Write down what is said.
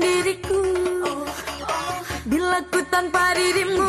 diriku. Bila ku tanpa dirimu